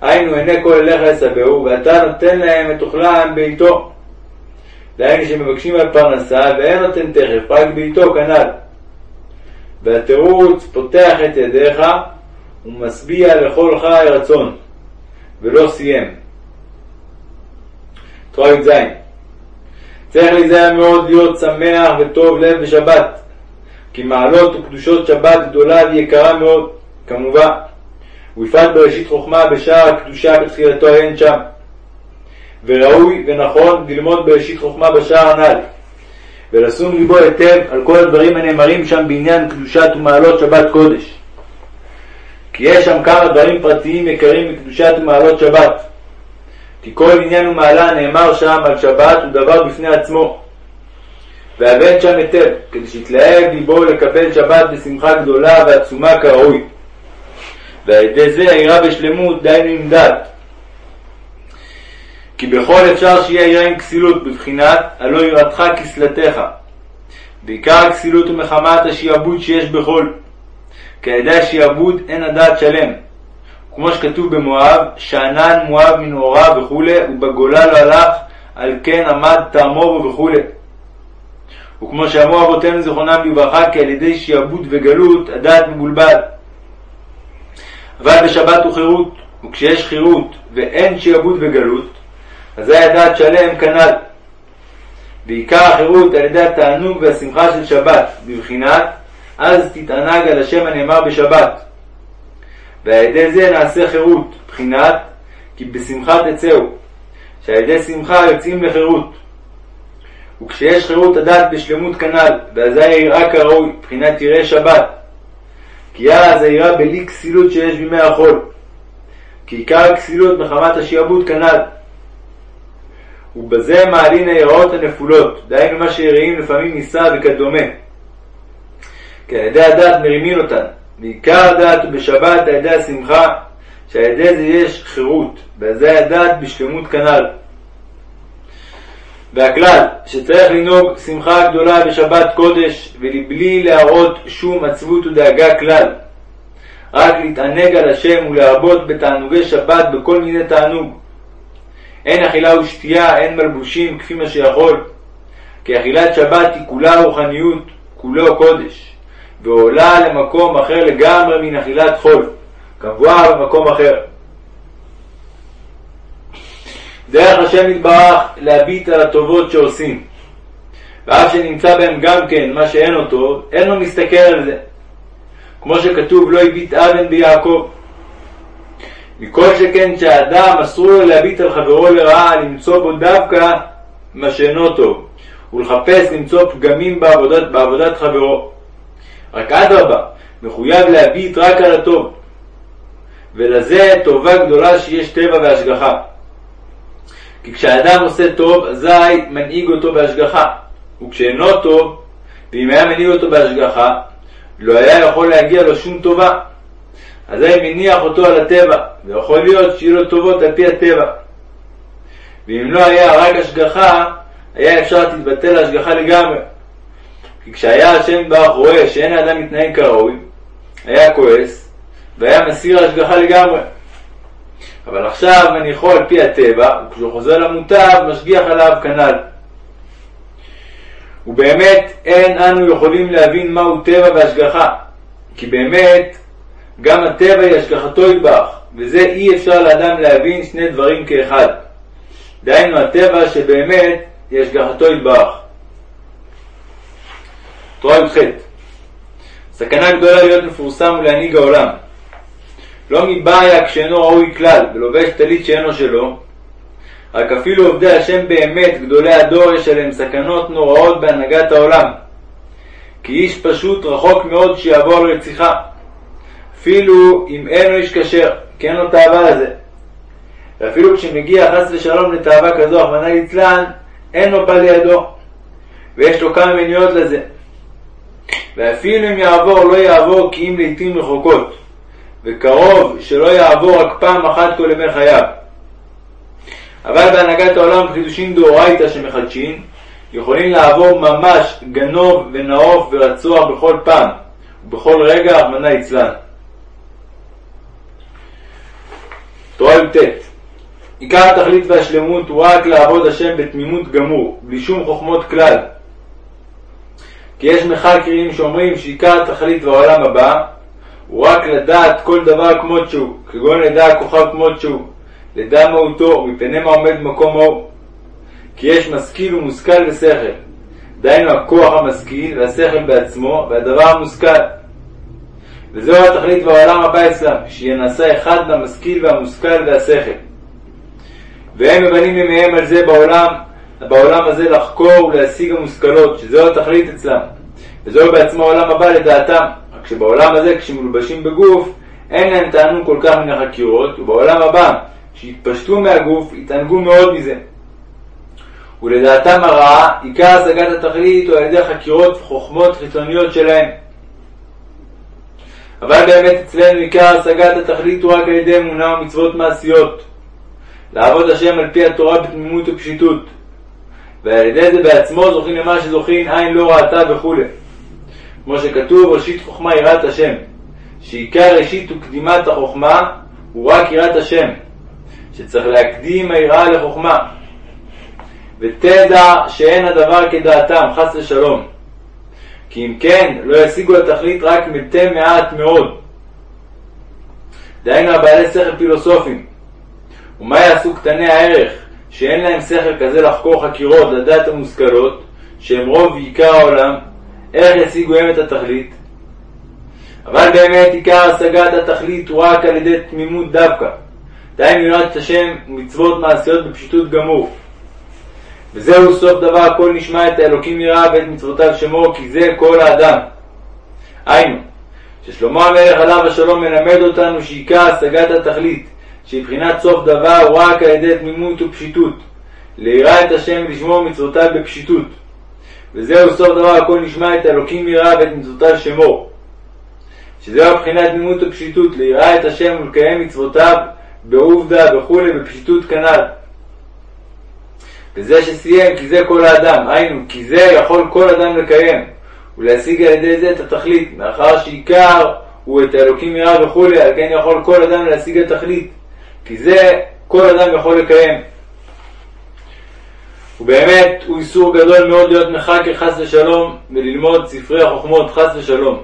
היינו עיני כל אליך יסבהו ואתה נותן להם את אוכלם בעיתו. דהיינו שמבקשים על פרנסה ואין נותן תכף, רק בעיתו כנ"ל. והתירוץ פותח את ידיך ומשביע לכל חי רצון, ולא סיים. תורה י"ז צריך להיזהר מאוד להיות שמח וטוב לב בשבת, כי מעלות וקדושות שבת גדולה ויקרה מאוד, כמובן, ובפרט בראשית חוכמה בשער הקדושה בתחילתו אין שם. וראוי ונכון ללמוד בראשית חוכמה בשער הנ"ל, ולשום ליבו היטב על כל הדברים הנאמרים שם בעניין קדושת ומעלות שבת קודש. כי יש שם כמה דברים פרטיים יקרים מקדושת ומעלות שבת. כי כל עניין ומעלה נאמר שם על שבת הוא דבר בפני עצמו. והבן שם היטב, כדי שיתלהב ליבו לקבל שבת בשמחה גדולה ועצומה כראוי. ועל ידי זה היראה בשלמות, עם דת. כי בכל אפשר שיהיה יראה עם כסילות, בבחינת הלא יראתך כסלתך. בעיקר הכסילות הוא מחמת השיעבוד שיש בכל. כי על ידי השיעבוד אין הדעת שלם. כמו שכתוב במואב, שאנן מואב מנעוריו וכולי, ובגולה לא הלך, על כן עמד טעמו וכולי. וכמו שאמרו אבותינו זיכרונם לברכה, כי על ידי שיעבוד וגלות הדעת מבולבל. אבל בשבת הוא חירות, וכשיש חירות ואין שיעבוד וגלות, אזי הדעת שלם כנ"ל. ועיקר החירות על ידי התענוג והשמחה של שבת, בבחינת אז תתענג על השם הנאמר בשבת. ועל ידי זה נעשה חירות, בחינת כי בשמחה תצאו, שעל ידי שמחה יוצאים לחירות. וכשיש חירות הדעת בשלמות כנ"ל, ואזי היראה כראוי, בחינת יראי שבת. כי אז היראה בלי כסילות שיש בימי החול. כי עיקר הכסילות מחמת השיעבוד כנ"ל. ובזה מעלין היראות הנפולות, דהיינו מה שיראים לפעמים נישא וכדומה. כי על ידי הדת מרימים אותן, בעיקר הדת הוא בשבת על ידי השמחה, שעל ידי זה יש חירות, זה הדת בשלמות כנ"ל. והכלל, שצריך לנהוג שמחה גדולה בשבת קודש, ולבלי להראות שום עצבות ודאגה כלל. רק להתענג על השם ולהרבות בתענוגי שבת בכל מיני תענוג. אין אכילה ושתייה, אין מלבושים, כפי מה שיכול. כי אכילת שבת היא כולה רוחניות, כולו קודש. ועולה למקום אחר לגמרי מן אכילת חול, כמבואר במקום אחר. דרך השם יתברך להביט על הטובות שעושים. ואף שנמצא בהם גם כן מה שאין טוב, אין לו מסתכל על זה. כמו שכתוב, לא הביט אבן ביעקב. מכל שכן שהאדם אסור לו להביט על חברו לרעה, למצוא בו דווקא מה שאינו טוב, ולחפש למצוא פגמים בעבודת, בעבודת חברו. רק אדרבה, מחויב להביט רק על הטוב. ולזה טובה גדולה שיש טבע והשגחה. כי כשאדם עושה טוב, אזי מנהיג אותו בהשגחה. וכשאינו טוב, ואם היה מנהיג אותו בהשגחה, לא היה יכול להגיע לו שום טובה. אזי מניח אותו על הטבע, ויכול להיות שיהיו לו טובות על פי הטבע. ואם לא היה רק השגחה, היה אפשר להתבטל ההשגחה לגמרי. כי כשהיה השם ברוך רואה שאין האדם מתנהג כראוי, היה כועס, והיה מסיר ההשגחה לגמרי. אבל עכשיו מניחו על פי הטבע, וכשהוא חוזר למוטב, משגיח עליו כנ"ל. ובאמת אין אנו יכולים להבין מהו טבע והשגחה, כי באמת גם הטבע היא השגחתו יתברך, וזה אי אפשר לאדם להבין שני דברים כאחד. דהיינו הטבע שבאמת היא השגחתו יתברך. תורה י"ח סכנה גדולה להיות מפורסם ולהנהיג העולם. לא מבעיה כשאינו ראוי כלל ולובש טלית שאינו שלו, רק אפילו עובדי השם באמת, גדולי הדור, יש עליהם סכנות נוראות בהנהגת העולם. כי איש פשוט רחוק מאוד שיעבור על רציחה. אפילו אם אין לו איש כשר, כי אין לו תאווה לזה. ואפילו כשמגיע חס ושלום לתאווה כזו, רחמנא ליצלן, אין לו פה לידו. ויש לו כמה מניעות לזה. ואפילו אם יעבור, לא יעבור כי אם לעתים רחוקות. וקרוב שלא יעבור רק פעם אחת כל ימי חייו. אבל בהנהגת העולם חידושים דאורייתא שמחדשים, יכולים לעבור ממש גנוב ונאוף ורצוח בכל פעם, ובכל רגע, רחמנא ליצלן. תורה י"ט עיקר התכלית והשלמות הוא רק לעבוד השם בתמימות גמור, בלי שום חוכמות כלל. כי יש מחקרים שאומרים שעיקר התכלית בעולם הבא הוא רק לדעת כל דבר כמות שהוא, כגון לדע הכוכב כמות שהוא, לדע מהותו, מפני מה עומד במקומו. כי יש משכיל ומושכל ושכל. דהיינו הכוח המשכיל והשכל בעצמו והדבר המושכל. וזהו התכלית בעולם הבא אצלם, שיהיה נעשה אחד למשכיל והמושכל והשכל. והם מבנים ימיהם על זה בעולם, בעולם הזה לחקור ולהשיג המושכלות, שזהו התכלית אצלם. וזהו בעצמו העולם הבא לדעתם. רק שבעולם הזה, כשמלובשים בגוף, אין להם תענוג כל כך מן החקירות, ובעולם הבא, שיתפשטו מהגוף, יתענגו מאוד מזה. ולדעתם הרעה, עיקר השגת התכלית הוא על ידי חקירות וחוכמות חיצוניות שלהם. אבל באמת אצלנו עיקר השגת התכלית הוא רק על ידי אמונה ומצוות מעשיות. לעבוד השם על פי התורה בתמימות ופשיטות. ועל ידי זה בעצמו זוכים למה שזוכים עין לא ראתה וכו'. כמו שכתוב, ראשית חוכמה יראת השם. שעיקר ראשית וקדימת החוכמה הוא רק יראת השם. שצריך להקדים היראה לחוכמה. ותדע שאין הדבר כדעתם, חס ושלום. כי אם כן, לא ישיגו לתכלית רק מתי מעט מאוד. דהיינו הבעלי שכל פילוסופים. ומה יעשו קטני הערך, שאין להם שכל כזה לחקור חקירות, לדעת המושכלות, שהם רוב ועיקר העולם, איך ישיגו הם את התכלית? אבל באמת עיקר השגת התכלית הוא רק על ידי תמימות דווקא. דהיינו יראת השם ומצוות מעשיות בפשיטות גמור. וזהו סוף דבר כל נשמע את האלוקים יראה ואת מצוותיו שמו כי זה כל האדם. היינו, ששלמה המלך עליו השלום מלמד אותנו שעיקר השגת התכלית, שבחינת סוף דבר הוא רק על ידי תמימות ופשיטות, ליראה את השם ולשמור מצוותיו בפשיטות. וזהו סוף דבר הכל נשמע את האלוקים יראה ואת מצוותיו שמו. שזהו הבחינת תמימות ופשיטות, ליראה את השם ולקיים מצוותיו בעובדה וכולי בפשיטות כנ"ל. וזה שסיים כי זה כל האדם, היינו, כי זה יכול כל אדם לקיים, ולהשיג על ידי זה את התכלית, מאחר שעיקר הוא את האלוקים יראה וכולי, על כן יכול כל אדם להשיג התכלית, כי זה כל אדם יכול לקיים. ובאמת הוא איסור גדול מאוד להיות מחקר חס ושלום וללמוד ספרי החוכמות חס ושלום.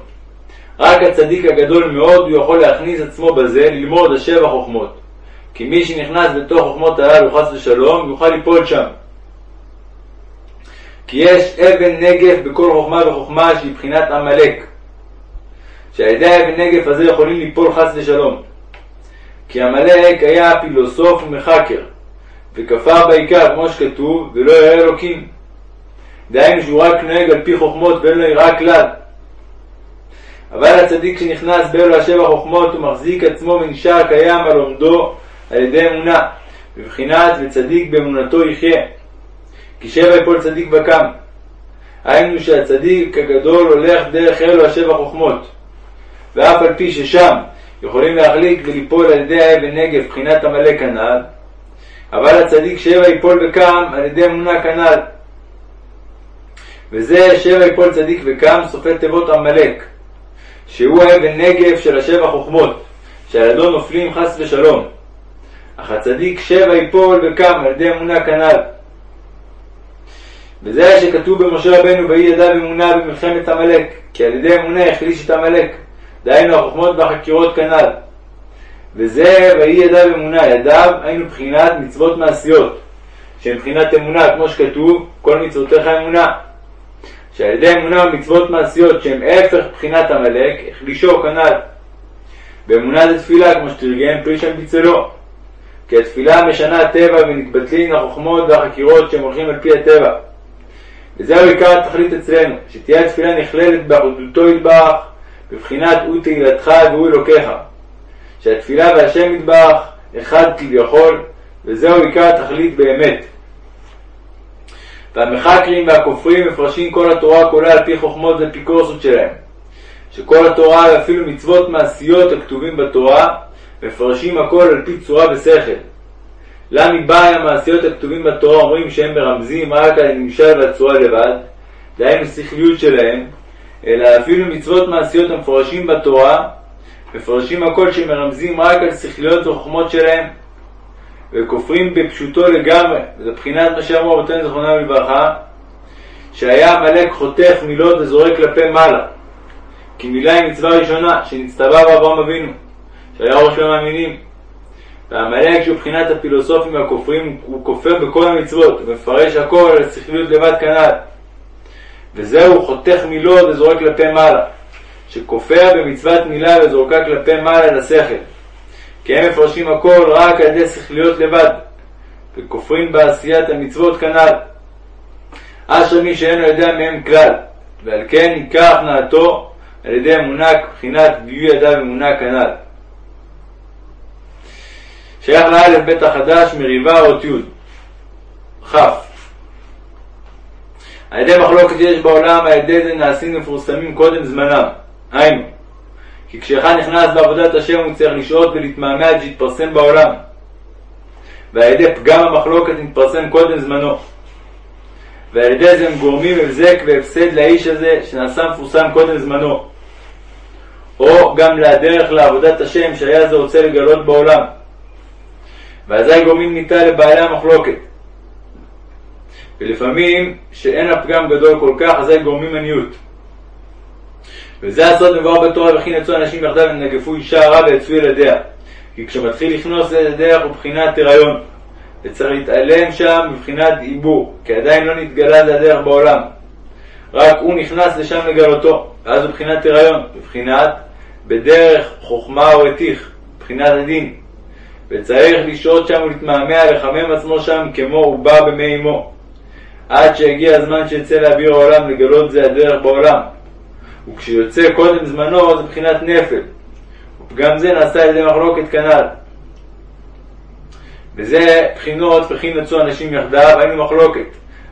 רק הצדיק הגדול מאוד הוא יכול להכניס עצמו בזה ללמוד השבע חוכמות. כי מי שנכנס בתוך חוכמות הללו חס ושלום יוכל ליפול שם. כי יש אבן נגף בכל חוכמה וחוכמה שהיא בחינת עמלק, שעל ידי האבן נגף הזה יכולים ליפול חס ושלום. כי עמלק היה פילוסוף ומחקר, וכפר בעיקר כמו שכתוב, ולא יראה אלוקים. דהיינו שהוא רק נוהג על פי חוכמות ואין לו יראה כלל. אבל הצדיק שנכנס באלו השבע חוכמות הוא מחזיק עצמו ונשאר קיים על עומדו על ידי אמונה, בבחינת וצדיק באמונתו יחיה. כי שבע יפול צדיק וקם. היינו שהצדיק הגדול הולך דרך אלו השבע חוכמות. ואף על פי ששם יכולים להחליק וליפול על ידי האבן נגב בחינת עמלק כנ"ל, אבל הצדיק שבע יפול וקם על ידי אמונה כנ"ל. וזה שבע יפול צדיק וקם סופי תיבות עמלק, שהוא האבן נגף של השבע חוכמות, שעל ידו נופלים חס ושלום. אך הצדיק שבע יפול וקם על ידי אמונה כנ"ל. וזה שכתוב במשה רבנו ויהי ידיו אמונה במלחמת עמלק, כי על ידי אמונה החליש את עמלק, דהיינו החוכמות והחקירות כנ"ל. וזה ויהי ידיו אמונה, ידיו היינו בחינת מצוות מעשיות, שהן בחינת אמונה, כמו שכתוב, כל מצוותיך אמונה. שעל ידי אמונה ומצוות מעשיות שהן הפך בחינת עמלק, החלישו כנ"ל. באמונה זה תפילה, כמו שתרגם פרישן בצלו. כי התפילה משנה הטבע ונתבטלין החוכמות והחקירות שהם הולכים על פי הטבע. וזהו עיקר התכלית אצלנו, שתהיה התפילה נכללת באחדותו יתברך, בבחינת הוא תהילתך והוא אלוקיך. שהתפילה והשם יתברך אחד כביכול, וזהו עיקר התכלית באמת. והמחקרים והכופרים מפרשים כל התורה כולה על פי חוכמות ואפיקורסות שלהם. שכל התורה ואפילו מצוות מעשיות הכתובים בתורה מפרשים הכל על פי צורה ושכל. למה מבעי המעשיות הכתובים בתורה אומרים שהם מרמזים רק על הנמשל והצורה לבד, דהיינו שכליות שלהם, אלא אפילו מצוות מעשיות המפורשים בתורה, מפרשים הכל שמרמזים רק על שכליות וחוכמות שלהם, וכופרים בפשוטו לגמרי, וזה בחינת מה שאמרו רבותינו זכרונם לברכה, שהיה עמלק חותך מילות וזורק כלפי מעלה, כי מילה היא מצווה ראשונה שנצטווה באברהם אבינו, שהיה ראש המאמינים. ועמלק שהוא בחינת הפילוסופים והכופרים, הוא כופר בכל המצוות, ומפרש הכל על שכליות לבד כנ"ל. וזהו חותך מילות וזורק כלפי מעלה, שכופר במצוות מילה וזורקה כלפי מעלה לשכל. כי הם מפרשים הכל רק על ידי שכליות לבד, וכופרים בעשיית המצוות כנ"ל. אשר מי שאינו יודע מהם כלל, ועל כן עיקר הכנעתו על ידי אמונה בחינת גילוי ידיו אמונה כנ"ל. שייך לאלף בית החדש מריבה אות י' כ' על ידי מחלוקת שיש בעולם, על ידי זה נעשים מפורסמים קודם זמנם. היינו, כי כשאחד נכנס בעבודת השם הוא צריך לשהות ולהתמהמה עד שיתפרסם בעולם. ועל ידי פגם המחלוקת נתפרסם קודם זמנו. ועל ידי זה הם גורמים הבזק והפסד לאיש הזה שנעשה מפורסם קודם זמנו. או גם להדרך לעבודת השם שהיה זה רוצה לגלות בעולם. ואזי גורמים ניטה לבעלי המחלוקת. ולפעמים, שאין הפגם גדול כל כך, אזי גורמים עניות. וזה הסוד מבואר בתורה וכי נצאו אנשים יחדיו ונגפו אישה רע ויצאו ילדיה. כי כשמתחיל לכנוס לדרך הוא בחינת הריון. וצריך להתעלם שם מבחינת עיבור, כי עדיין לא נתגלה זה הדרך בעולם. רק הוא נכנס לשם לגלותו, ואז הוא בחינת הריון, בבחינת בדרך חוכמה או רתיך, בחינת הדין. וצריך לשהות שם ולהתמהמה, לחמם עצמו שם כמו עובר במי אמו. עד שיגיע הזמן שיצא לאוויר העולם לגלות זה הדרך בעולם. וכשיוצא קודם זמנו זה בחינת נפל. ופגם זה נעשה על ידי מחלוקת כנ"ל. וזה בחינות וכי נצאו אנשים יחדיו, היינו מחלוקת.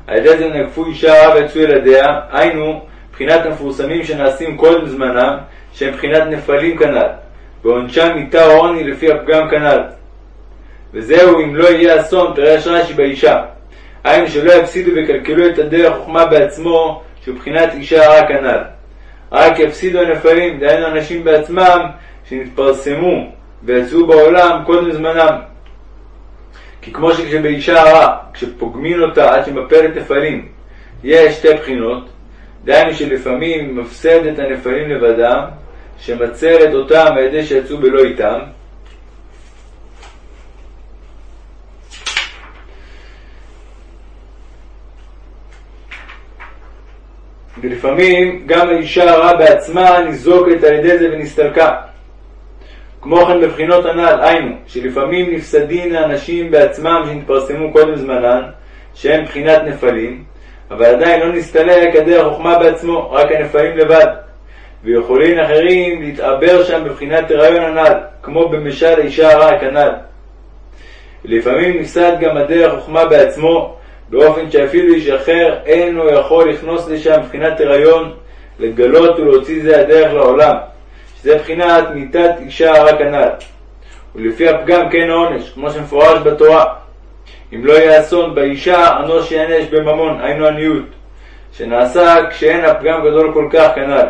על ידי זה נגפו אישה ויצאו ילדיה, היינו בחינת המפורסמים שנעשים קודם זמנם, שהם בחינת נפלים כנ"ל. ועונשם מיתה עוני לפי הפגם כנ"ל. וזהו אם לא יהיה אסון, פירש רש"י באישה. היינו שלא יפסידו ויקלקלו את הדרך חוכמה בעצמו, שהוא בחינת אישה רע כנ"ל. רק יפסידו הנפלים, דהיינו אנשים בעצמם, שנתפרסמו ויצאו בעולם קודם זמנם. כי כמו שכשבאישה רע, כשפוגמים אותה עד שמפלת נפלים, יש שתי בחינות, דהיינו שלפעמים מפסד את הנפלים לבדם, שמצרת אותם על ידי שיצאו בלא איתם, ולפעמים גם האישה הרעה בעצמה ניזוקת על ידי זה ונסתלקה. כמו כן בבחינות הנ"ל, היינו, שלפעמים נפסדין האנשים בעצמם שנתפרסמו קודם זמנן, שהם בחינת נפלים, אבל עדיין לא נסתלק עדי החוכמה בעצמו, רק הנפלים לבד. ויכולין אחרים להתעבר שם בבחינת הריון הנ"ל, כמו במשל האישה הרע כנ"ל. לפעמים נפסד גם עדי החוכמה בעצמו, באופן שאפילו איש אחר אינו יכול לכנוס לשם מבחינת הריון, לגלות ולהוציא זה הדרך לעולם, שזה בחינת מיתת אישה הרע כנ"ל. ולפי הפגם כן העונש, כמו שמפורש בתורה. אם לא יהיה אסון באישה, אנוש יענש בממון, היינו עניות, שנעשה כשאין הפגם גדול כל כך כנ"ל.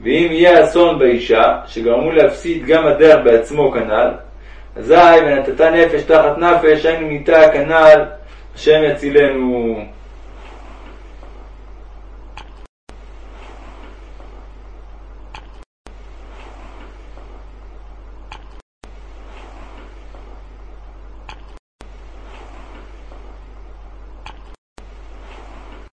ואם יהיה אסון באישה, שגרמו להפסיד גם הדרך בעצמו כנ"ל, אזי ונתתה נפש תחת נפש, היינו מיתה כנ"ל, השם יצילנו.